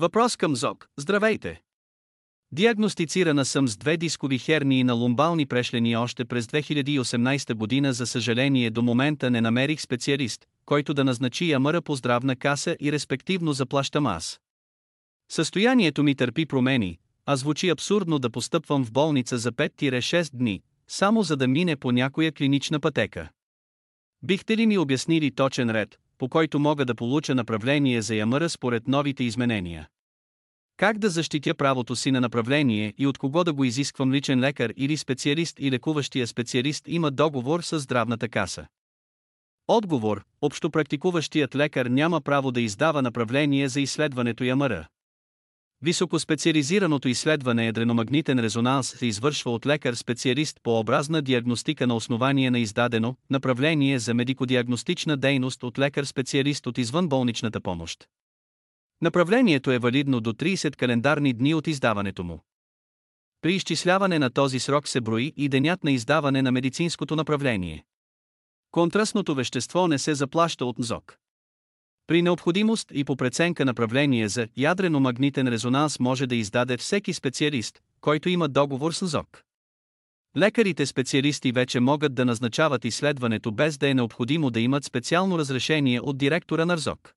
Въпрос към ЗОК. Здравейте! Диагностицирана съм с две дискови хернии на лумбални прешлени още през 2018 година за съжаление до момента не намерих специалист, който да назначи Ямъра по здравна каса и респективно заплащам аз. Състоянието ми търпи промени, а звучи абсурдно да постъпвам в болница за 5-6 дни, само за да мине по някоя клинична пътека. Бихте ли ми обяснили точен ред, по който мога да получа направление за Ямъра според новите изменения? Как да защитя правото си на направление и от кого да го изисквам личен лекар или специалист и лекуващия специалист има договор с здравната каса? Отговор – общопрактикуващият лекар няма право да издава направление за изследването Ямъра. Високоспециализираното изследване ядреномагнитен резонанс се извършва от лекар-специалист по образна диагностика на основание на издадено направление за медикодиагностична дейност от лекар-специалист от извънболничната помощ. Направлението е валидно до 30 календарни дни от издаването му. При изчисляване на този срок се брои и денят на издаване на медицинското направление. Контрастното вещество не се заплаща от НЗОК. При необходимост и по преценка направление за ядрено-магнитен резонанс може да издаде всеки специалист, който има договор с ЗОК. Лекарите специалисти вече могат да назначават изследването без да е необходимо да имат специално разрешение от директора на РЗОК.